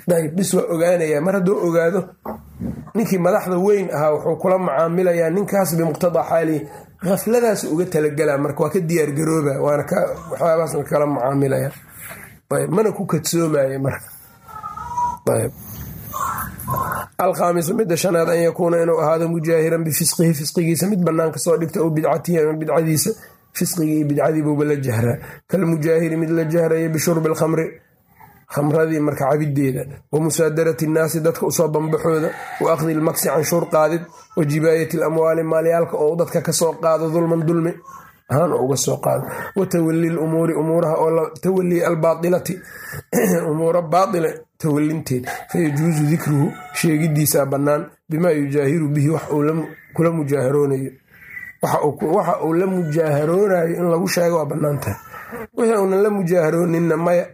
Dayb bis waa ogaanayaa mar hadduu ogaado ninkii madaxda weyn ahaa wuxuu kula macaamilayaa ninkaas bimuqtadaa xaalihi khafladaas uga talagelaa marka waa ka diyaargarooba waana waxyaabaasna kala mucaamilaya ayb mana ku kadsoomaya marka. Ayb alkhaamisu midda shanaad an yakuuna inuu ahaado mujaahiran bifisqihi fisqigiisa mid banaanka soo dhigta o bidcatihi ama bidcadiisa fisqigii bidcadiibuuba la jahraa kalmujaahiri mid la jahraya bishurbi alkhamri khamradii marka cabideeda wa musaadarati innaasi dadka u soo bambaxooda. Wa akhdi ilmaksi canshuur qaadid. Wa jibaayati alamwaali maalyaalka oo dadka ka soo qaado dulman dulmi ahaan uga soo qaado wa tawali lumuuri umuuraha oo tawali albaailati (clears throat) umuura baaila tawalinteed fayajuusu dikruhu sheegidiisaa bannaan. Bimaa yujaahiru bihi wax uu kula mujaaharoonayo waxa uu la mujaaharoonayo in lagu sheego waa bannaan tahay wixii uunan la mujaaharooninna maya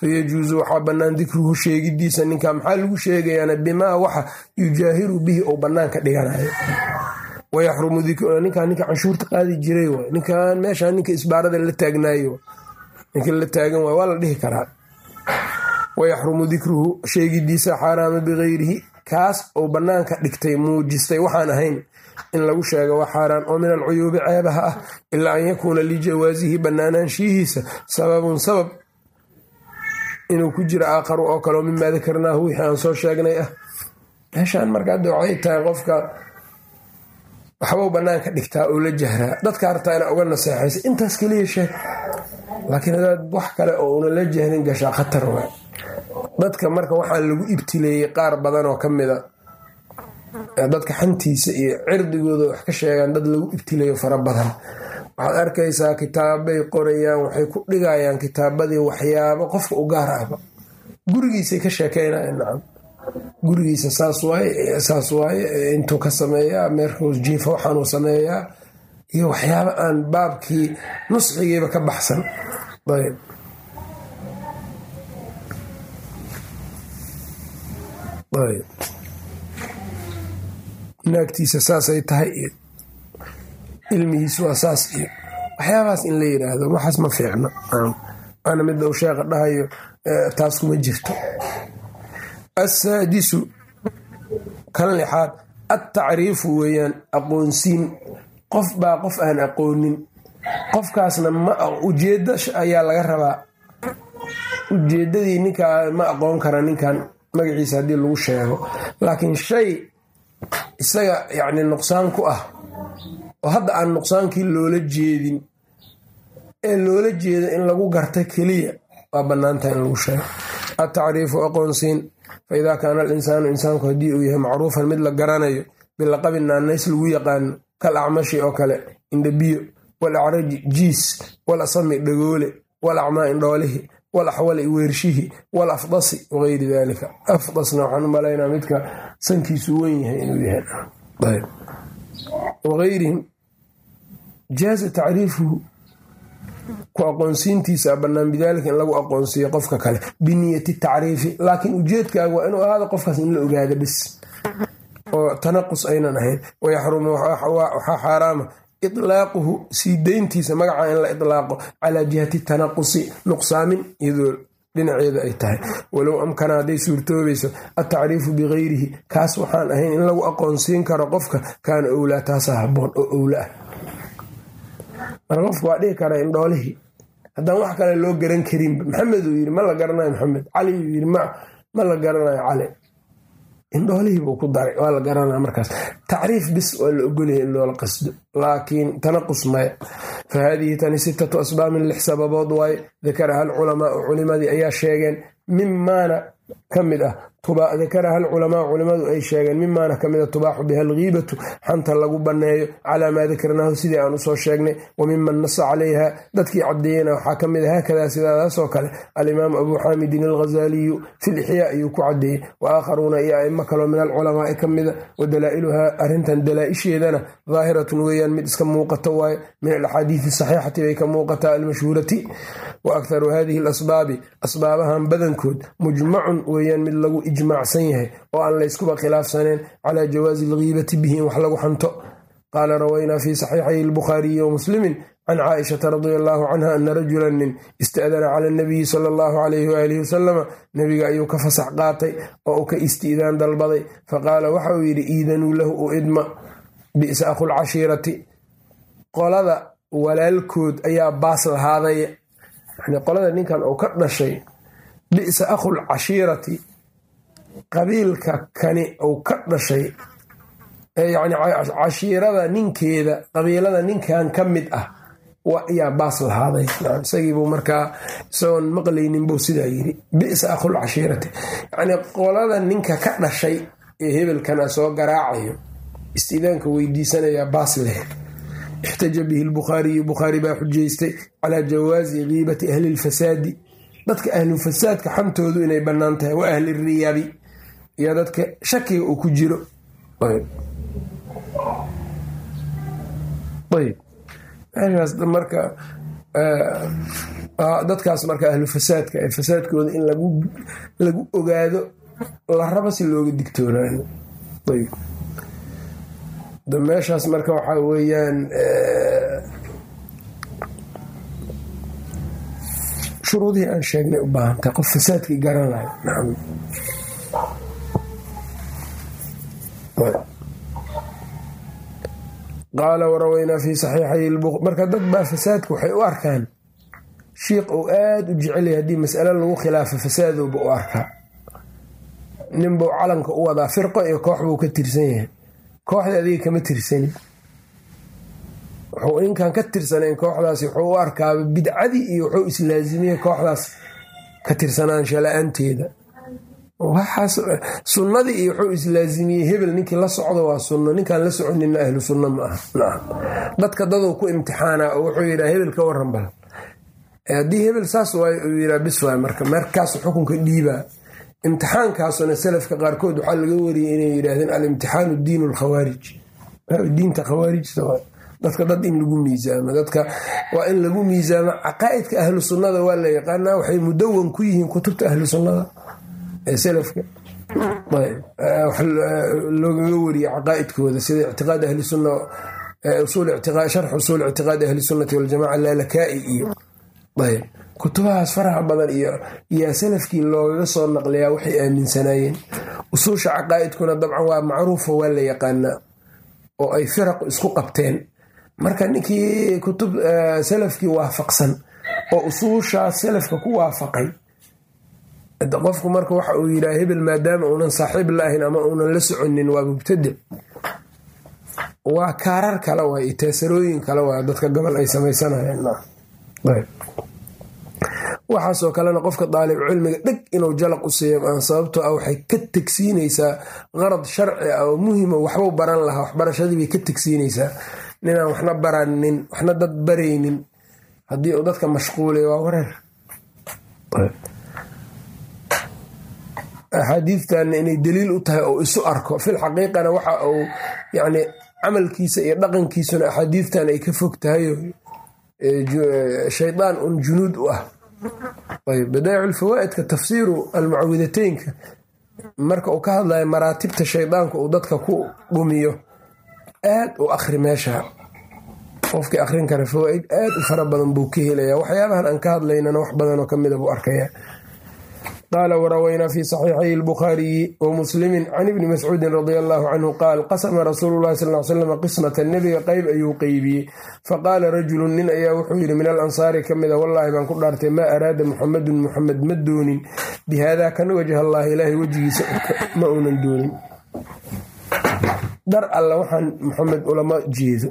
fayajuusu waxaa bannaan dikruhu sheegidiisa ninka maxaa lagu sheegayaana bimaa waxa yujaahiru bihi ou bannaanka dhiganayo wayaxrumu ninkaa ninka canshuurta qaadi jiray waay ninkan meeshaa ninka isbaarada la taagnaayo ninka la taagan waay waa la dhihi karaa. Wayaxrumu dikruhu sheegidiisa xaaraama bikayrihi kaas ou bannaanka dhigtay muujistay waxaan ahayn in lagu sheego waa xaaraan oo min alcuyuubi ceebaha ah ilaa an yakuuna lijawaasihi bannaanaanshihiisa sababun sabab inuu ku jiro aakharu oo kaleo mimaa dakarnaahu wixii aan soo sheegnay ah. Meeshaan marka hadda tahay qofka waxbau bannaanka dhigtaa oo la jahraa. Dadka hartaa inaa uga naseexaysa intaas keliya sheeg laakiin hadaad wax kale oo una la jahrin gashaa khatar waay. Dadka marka waxaa lagu ibtileeyey qaar badan oo ka mida dadka xantiisa iyo cirdigooda wax ka sheegaan dad lagu ibtileeyo fara badan. Waxaad arkaysaa kitaabbay qorayaan waxay ku dhigayaan kitaabadii waxyaabo qofka u gaar ahba gurigiisay ka sheekeynayan nacam. Gurigiisa saas waaye intuu ka sameeyaa meerkos jiifa waxaanuu sameeyaa iyo waxyaabo aan baabkii nusxigiiba ka baxsan. Ayb naagtiisa saasay tahay iyo ilmihiis waa saas iyo waxyaabahaas in la yiraahdo waxaas ma fiicno. Ana midda uu sheeqa dhahayo taas kuma jirto. Assaadisu kan lixaad attacriifu weeyaan aqoonsiin. Qof baa qof aan aqoonin. Qofkaasna ujeedda ayaa laga rabaa. Ujeeddadii ninkaa ma aqoon kara ninkan magaciisa haddii lagu sheego. Laakiin shay isaga yacni nuqsaan ku ah. Oo hadda aan nuqsaankii loola jeedin ee loola jeeda in lagu garta keliya waa bannaantaha in lagu sheego. Atacriifu aqoonsiin fa idaa kaana alinsaanu insaanku haddii uu yahay macruufan mid la garanayo bilaqabin naanays lagu yaqaano kal acmashi oo kale indhabiyo wal acraji jiis wal asami dhagoole wal acmaa indhoolihi wal axwali weershihi wal afdasi wagayri dalika afdasna waxaan u malaynaa midka sankiisu weyn yahay inuu yahay wageyrihim jaaza tacriifuhu ku aqoonsiintiisa bannaan bidaalika in lagu aqoonsiiyo qofka kale biniyati tacriifi laakiin ujeedkaaga waa inuu ahaado qofkaas in la ogaado bis oo tanaqus aynan ahayn wayaxrumu waxaa xaaraama itlaaquhu sii deyntiisa magaca in la itlaaqo calaa jihati tanaqusi nuqsaamin iyadoo dhinaceeda ay tahay. walow amkana hadday suurtoobayso atacriifu bigayrihi kaas waxaan ahayn in lagu aqoonsiin karo qofka kaana owlaa taasaa haboon oo owla ah marka qofka waa dhihi karaa indhoolihii haddaan wax kale loo garan karinba maxamed uu yiri ma la garanayo maxamed. Cali uu yiri ma la garanayo cali indhoolihii buu ku daray waa la garanaya markaas. Tacriif bis waa la ogolyahay in loola qasdo laakiin tanaqus maya fa haadihi tani sittatu asbaabin lix sababood waaye dakaraha alculamaau culimadii ayaa sheegeen mimaana ka mid ah dakaraha alculamaa culimadu ay sheegeen mimaana ka mid a tubaaxu biha alghiibatu xanta lagu banneeyo calaa maa dakarnaahu sidii aan u soo sheegnay wa miman nasa calayha dadkii caddeeyena waxaa ka mid a haakadaa sidaadaasoo kale alimaamu abuu xaamidin alghazaaliyu fi lixyaa ayuu ku caddeeyey wa aakharuuna iyo aimo kaloo min alculamaai ka mida wa dalaa'iluhaa arrintan dalaa-isheedana daahiratun weeyaan mid iska muuqata waaye min alaxaadiidi saxiixati bay ka muuqataa almashhuurati wa akharu hadihi alasbaabi asbaabahan badankood mujmacun weeyaan mid lagu ijmaacsan yahay oo aan layskuba khilaafsaneen calaa jawaazi alghiibati bihi in wax lagu xanto qaala rawaynaa fi saxiixay albukhaariyi wa muslimin can caaishata radia allaahu canha ana rajulan nin ista'dana cala anabiyi sala allahu calayhi waalihi wasalama nebiga ayuu ka fasax qaatay oo uu ka isti'daan dalbaday. Faqaala waxa uu yidhi iidanuu lahu u idma bi'sa akhulcashiirati qolada walaalkood ayaa baas lahaadaya yani qolada ninkan uu ka dhashay bi'sa akhul cashiirati qabiilka kani uu ka dhashay yani cashiirada ninkeeda qabiilada ninkan ka mid ah ayaa baas lahaaday isagiibuu markaa isagoon maqlaynin buu sidaa yiri bisa cashiirati. Yani qolada ninka ka dhashay ee hebelkana soo garaacayo istiidaanka weydiisanayaa baas leh. Ixtaja bihi lbukhaariyu bukhaari baa xujaystay calaa jawaazi kiibati ahli lfasaadi dadka ahlufasaadka xantoodu inay bannaan tahay wa ahli riyabi iyo dadka shakiga uu ku jiro. Marka dadkaas marka ahlu ee fasaadkooda in lagu ogaado la rabo si looga digtoonaayo. Meeshaas marka waxaa weeyaan shuruudihii aan sheegnay u baahantahay qof fasaadkii garanayo qaala warawaynaa fi saxiixay marka dad baa fasaadka waxay u arkaan. Shiikh uu aada u jecelyahay haddii mas'alo lagu khilaafo fasaadowba u arkaa. Ninbuu calanka u wadaa firqo iyo koox buu ka tirsan yahay. Kooxda adiga kama tirsanin. Wuxuu ninkan ka tirsanayn kooxdaasi wuxuu u arkaaba bidcadii iyo wuxuu islaasimiyey kooxdaas ka tirsanaansha la'aanteeda sunnadii iyo wuxuu islaasimiyey hebel ninkii la socdo waa sunno ninkaan la soconina ahlu sunno ma aha. Dadka daduu ku imtixaanaa oo wuxuu yidhaha hebel ka waran bal. Haddii hebel saas waay uu yidhaha bis waay marka markaasu xukunka dhiibaa imtixaankaasuna salafka qaarkood waxaa laga wariyay inay yidhaahdeen alimtixaanu diinu lkhawaarij diinta khawaarijta waa. Dadka dad in lagu miisaamo dadka waa in lagu miisaamo. Caqaa'idka ahlu sunnada waa la yaqaanaa waxay mudawan ku yihiin kutubta ahlu sunnada ee salafka loogaga wariye caqaa'idkooda sida ictiqaad ahli sunna sharx usuul ictiqaadi ahli sunnati waljamaca laalakaa'i iyo ayb. Kutubahaas faraha badan iyo yaa salafkii loogaga soo naqliyaa waxay aaminsanaayeen. Usuusha caqaa'idkuna dabcan waa macruufo waa la yaqaanaa oo ay firaqu isku qabteen. Marka ninkii kutub salafkii waafaqsan oo usuushaas salafka ku waafaqay qofku marka waxa uu yidhaha hebel maadaama uunan saaxiib la ahayn ama uunan la soconin waa mubtadic waa kaarar kale waay teesarooyin kale waa dadka gobol ay samaysanayeen waxaasoo kalena qofka daalib cilmiga dheg inuu jalaq u siiyo sababtoo ah waxay ka tegsiinaysaa qarad sharci ah oo muhima waxbuu baran lahaa waxbarashadii bay ka tegsiinaysaa ninaan waxna baranin waxna dad baraynin. Haddii uu dadka mashquulay waa wareer axaadiidtana inay daliil u tahay oo isu arko. Fil xaqiiqana waxa uu yacni camalkiisa iyo dhaqankiisuna axaadiidtan ay ka fog tahayo shaydaan un junuud u ah. Ayb badaa'icu lfawaa'idka tafsiiru almucawidateynka marka uu ka hadlayo maraatibta shaydaanka uu dadka ku dhumiyo aad u akhri meesha. Qofkii akhrin kara fawaa'id aad u fara badan buu ka helaya waxyaabahan aan ka hadlaynana wax badanoo kamida buu arkaya qaala warawaynaa fi saxiixay albukhaariyi wa muslimi can ibni mascuudin radia allahu canhu qaal qasama rasuulu llahi sal slam qismata nebiga qeyb ayuu qeybiyey faqaala rajulun nin ayaa wuxuu yidhi min alansaari ka mida wallaahi baan ku dhaartay maa araada muxamedun muxamed ma doonin bi haadaa kan wajha allahi ilaahay wejigiisa ma uunan doonin dar alla waxaan muxamed ulama jeedo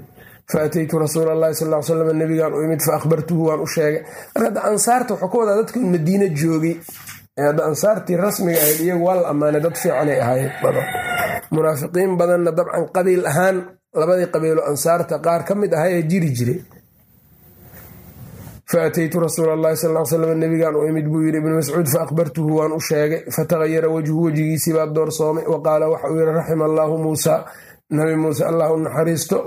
faataytu rasuul allahi sal slam nabigaan u imid fa akhbartuhu waan u sheegay marka ansaarta waxuu ka wadaa dadku madiine joogay hadda ansaartii rasmiga ahayd iyagu waa la ammaanay dad fiicanay ahaayeen badan munaafiqiin badanna dabcan qabiil ahaan labadii qabiilo ansaarta qaar ka mid ahaa ee jiri jiray. Faataytu rasuul allahi sal l slam nabigaan u imid buu yidhi ibnu mascuud fa akhbartuhu waan u sheegay. Fatahayara wejhu wejigiisii baa doorsoomay wa qaala waxa uu yidhi raxima allaahu muusa nabi muuse allah u naxariisto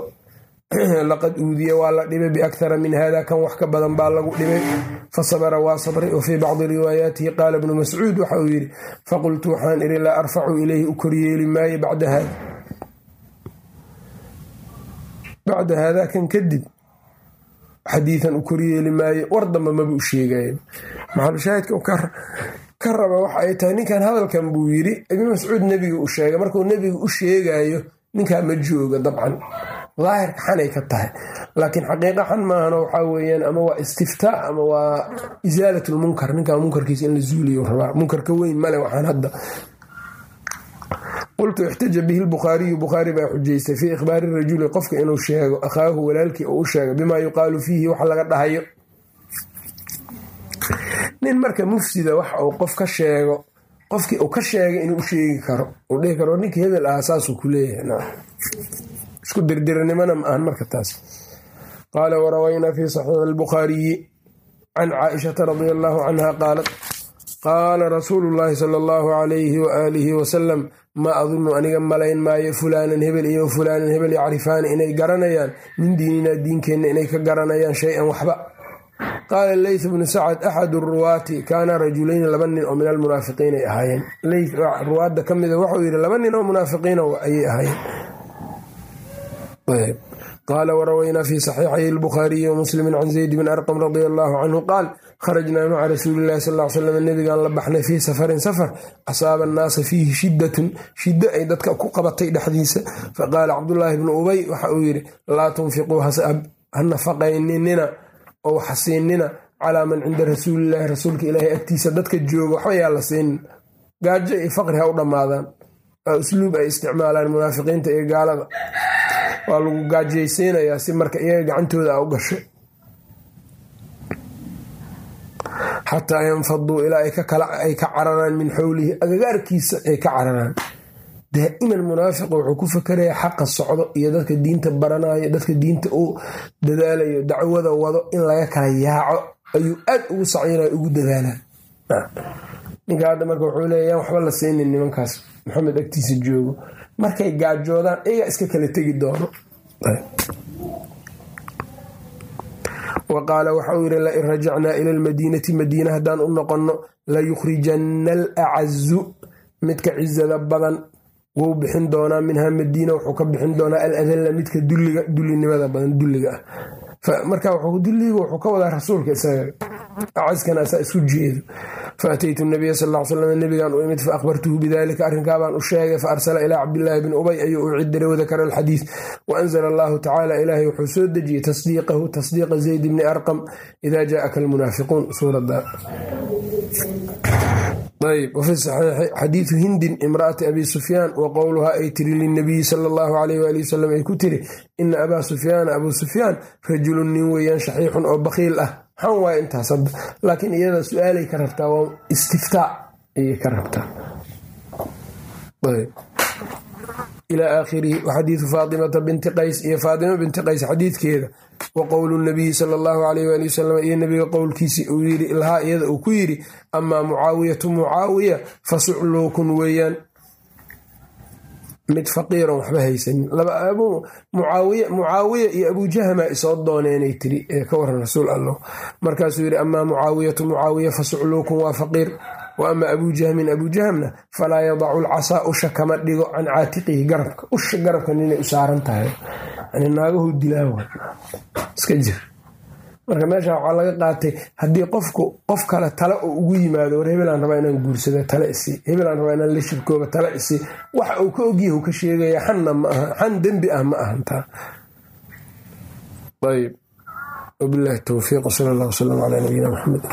(clears throat) laqad uudiya waa la dhibay biakhara min hada kan wax ka badan baa lagu dhibay. Fa sabara waa sabray wa bacdi riwaayaatihi qaala ibnu mascuud waxa uu yidhi faqultu waxaan idhi laa arfacu ilayhi u koryeeli maayo bacda haada. Bacda haadaa kan kadib xadiidan u koryeeli maayo war damba maba u sheegayo maxalushaahidka ka raba waxa ay tahay ninkan hadalkan buu yidhi ibnu mascuud nebiga u sheegay. Markuu nebiga u sheegayo ninkaa ma jooga dabcan daahirka xanay ka tahay. Laakiin xaqiiqa xan maahano waxaa weyaan ama waa istiftaa ama waa isaalat lmunkar. Ninkaa munkarkiisa in la zuuliyo rabaa munkarka weyn male waxaan hadda qultu ixtaja bihi lbukhaariyu bukhaari baa xujaystay fii ikhbaari rajuli qofka inuu sheego akhaahu walaalkii uu u sheego bimaa yuqaalu fiihi wax laga dhahayo? Nin marka mufsida wax uu qof ka sheego qofkii uu ka sheegay inuu u sheegi karo uu dhihi karo ninkii hebel ahaa saasuu ku leeyahay isku dirdiranimana ma ahan marka taas. Qaala warawaynaa fi saxiixi albukhaariyi can caaishata radia allaahu canha qaalat qaala rasuulu llaahi sala allahu calayhi waaalihi wasalam ma adunnu aniga malayn maayo fulaanan hebel iyo fulaanan hebel yacrifaani inay garanayaan min diininaa diinkeenna inay ka garanayaan shay-an waxba qaala leyth bnu sacad axadu ruwaati kaana rajulayni laba nin oo min almunaafiqiin ay ahaayeen. Ruwaadda ka mida waxau yidhi laba nin oo munaafiqiina ayay ahaayeen qaala warawaynaa fi saxiixay albukhaariyi wamuslimi can zayd bn arqam radia allaahu canhu qaal kharajnaa maca rasuulilahi sal l slam nebigaan la baxnay fii safarin safar asaaba annaasa fiihi shiddatun shiddo ay dadka ku qabatay dhexdiisa faqaala cabdulaahi bnu ubay waxa uu yidhi laa tunfiquu ha nafaqayninina oo xasiinina calaa man cinda rasuulilahi rasuulka ilaahay agtiisa dadka jooga waxba yaa la siinin gaajo iyo faqri ha u dhammaadaan waa usluub ay isticmaalaan munaafiqiinta iyo gaalada waa lagu gaajaysiinayaa si marka iyaga gacantooda a u gasho xataa yanfaduu ilaa ay ka cararaan min xowlihi agagaarkiisa ay ka cararaan. Daa'iman munaafiqa wuxuu ku fakarayaa xaqa socdo iyo dadka diinta baranayo dadka diinta u dadaalayo dacwada wado in laga kala yaaco ayuu aad ugu sacyinaya ugu dadaalaa. Ninka hadda marka wuxuu leeya waxba la siinin nimankaas. Maxamed agtiisa joogo markay gaajoodaan iyagaa iska kala tegi doono. Wa qaala waxa uu yidhi lain rajacnaa ila almadiinati madiina haddaan u noqonno layukhrijanna alacazu midka cizada badan wuu bixin doonaa minhaa madiina wuxuu ka bixin doonaa aladalla midka dullinimada badan dulliga ah marka dulliga wuxuu ka wadaa rasuulka isaga acaskana asaa isku jeedo faataytu nabiya sal l slam nabigaan u imid faahbartuhu bidalika arrinkaabaan u sheegay faarsala ilaa cabdillaahi bni ubay ayuu u cidiray wadakara alxadiid waanzla allahu tacaala ilaahay wuxuu soo dejiyey tasdiiqahu tasdiiqa zayd bni arqam ida jaaka almunaafiquun. Suuradda ayb wafi saxiixi xadiidu hindin imraati abi sufyaan wa qowluhaa ay tiri linabiyi sala allahu alayh waali wasalam ay ku tiri ina abaa sufyaana abuu sufyaan rajulun nin weeyaan shaxiixun oo bakiil ah. Maxaan waaya intaas hadda laakiin iyada su'aalay ka rabtaa waa istiftaa ayay ka rabtaa. Ilaa aakhirihi waxadiidu faatimata binti qays iyo faatima binti qays xadiidkeeda wa qowlu nabiyi sala allahu alayh waali wasalam iyo nabiga qowlkiisii uu yiri lahaa iyada uu ku yidhi amaa mucaawiyatu mucaawiya fa sucluukun weeyaan. Mid faqiiran waxba haysanin mucaawiya iyo abujahma isoo dooneenay tiri ee ka waran rasuul allah markaasuu yidhi amaa mucaawiyatu mucaawiya fa sucluukun waa faqiir. Wa ama abuu jahmin abuu jahmna falaa yadacu lcasaa usha kama dhigo can caatiqihi garabka. Usha garabkan inay u saaran tahay naagahu dilaawa iska jir. Marka meesha waxaa laga qaatay haddii qofku qof kale tale oo ugu yimaado war hebelaan rabaa inaan guursada tale isi. Hebelaan rabaa inaan la shirkooba tale isi. Waxa uu ka ogyahu ka sheegaya xanna ma aha xan dembi ah ma ahantaa ayb wabilahi towfiiq sal allah wslam calaa nabiyina maxamed